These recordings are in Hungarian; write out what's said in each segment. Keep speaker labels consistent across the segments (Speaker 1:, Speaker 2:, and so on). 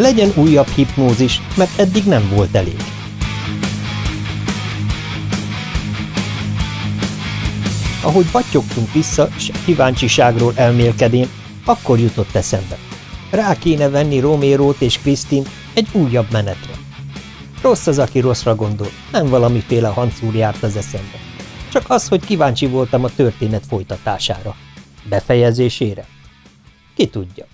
Speaker 1: Legyen újabb hipnózis, mert eddig nem volt elég. Ahogy battyogtunk vissza, s kíváncsiságról elmélkedén, akkor jutott eszembe. Rá kéne venni Romérót és Krisztint egy újabb menetre. Rossz az, aki rosszra gondol, nem valamiféle hancúr járt az eszembe. Csak az, hogy kíváncsi voltam a történet folytatására. Befejezésére. Ki tudja.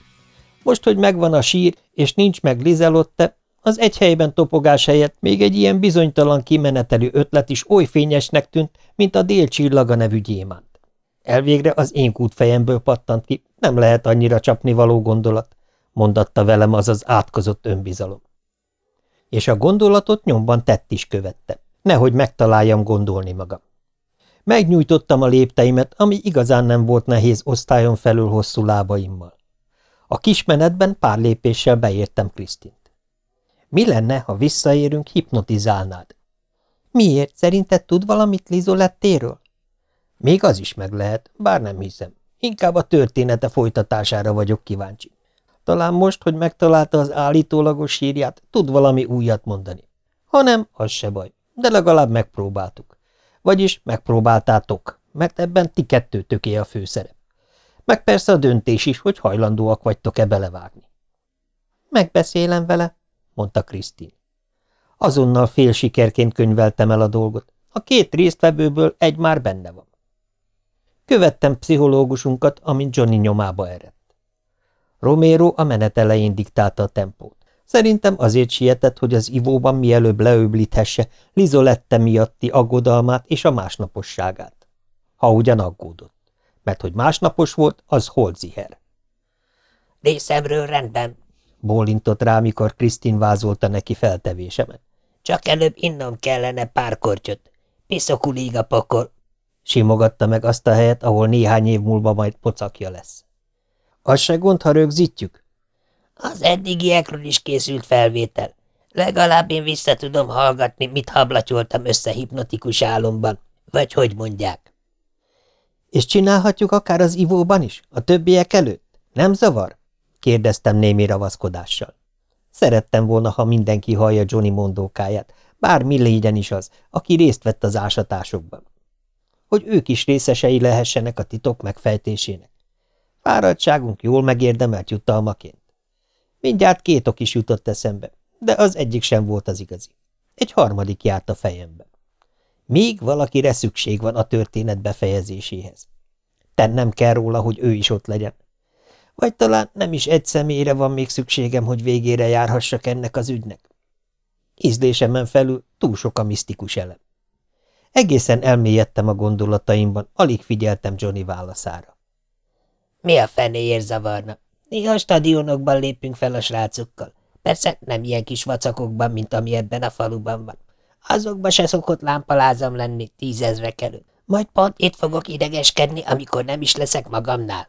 Speaker 1: Most, hogy megvan a sír, és nincs meg Lizelotte, az egy helyben topogás helyett még egy ilyen bizonytalan kimenetelő ötlet is oly fényesnek tűnt, mint a délcsillaga nevű gyémánt. Elvégre az én kútfejemből pattant ki, nem lehet annyira csapni való gondolat, mondatta velem az az átkozott önbizalom. És a gondolatot nyomban tett is követte, nehogy megtaláljam gondolni magam. Megnyújtottam a lépteimet, ami igazán nem volt nehéz osztályon felül hosszú lábaimmal. A kismenetben pár lépéssel beértem Krisztint. Mi lenne, ha visszaérünk, hipnotizálnád? Miért? Szerinted tud valamit Lizolettéről? Még az is meg lehet, bár nem hiszem. Inkább a története folytatására vagyok kíváncsi. Talán most, hogy megtalálta az állítólagos sírját, tud valami újat mondani. Ha nem, az se baj, de legalább megpróbáltuk. Vagyis megpróbáltátok, mert ebben ti kettőtöké a főszerep. Meg persze a döntés is, hogy hajlandóak vagytok-e belevágni. Megbeszélem vele, mondta Krisztin. Azonnal fél sikerként könyveltem el a dolgot. A két résztvevőből egy már benne van. Követtem pszichológusunkat, amint Johnny nyomába eredt. Romero a menet elején diktálta a tempót. Szerintem azért sietett, hogy az ivóban mielőbb leöblíthesse Lizolette miatti aggodalmát és a másnaposságát. Ha ugyan aggódott. Mert hogy másnapos volt, az holziher.
Speaker 2: Részemről rendben,
Speaker 1: bólintott rá, mikor Krisztin vázolta neki feltevésemet.
Speaker 2: Csak előbb innom kellene pár kortyot. Piszokulig a pokol.
Speaker 1: Simogatta meg azt a helyet, ahol néhány év múlva majd pocakja lesz. Az se gond, ha rögzítjük?
Speaker 2: Az eddigiekről is készült felvétel. Legalább én vissza tudom hallgatni, mit hablatyoltam össze hipnotikus álomban. Vagy hogy mondják.
Speaker 1: És csinálhatjuk akár az ivóban is, a többiek előtt? Nem zavar? kérdeztem némi ravaszkodással. Szerettem volna, ha mindenki hallja Johnny mondókáját, bármi légyen is az, aki részt vett az ásatásokban. Hogy ők is részesei lehessenek a titok megfejtésének. Fáradtságunk jól megérdemelt jutalmaként. Mindjárt két ok is jutott eszembe, de az egyik sem volt az igazi. Egy harmadik járt a fejembe. Még valakire szükség van a történet befejezéséhez. Tennem kell róla, hogy ő is ott legyen. Vagy talán nem is egy személyre van még szükségem, hogy végére járhassak ennek az ügynek. Ízlésemen felül túl sok a misztikus elem. Egészen elmélyedtem a gondolataimban, alig figyeltem Johnny válaszára.
Speaker 2: Mi a fenéért zavarna? Néha stadionokban lépünk fel a srácokkal. Persze nem ilyen kis vacakokban, mint ami ebben a faluban van. Azokban se szokott lámpalázam lenni tízezrek előtt. Majd pont itt fogok idegeskedni, amikor nem is leszek magamnál.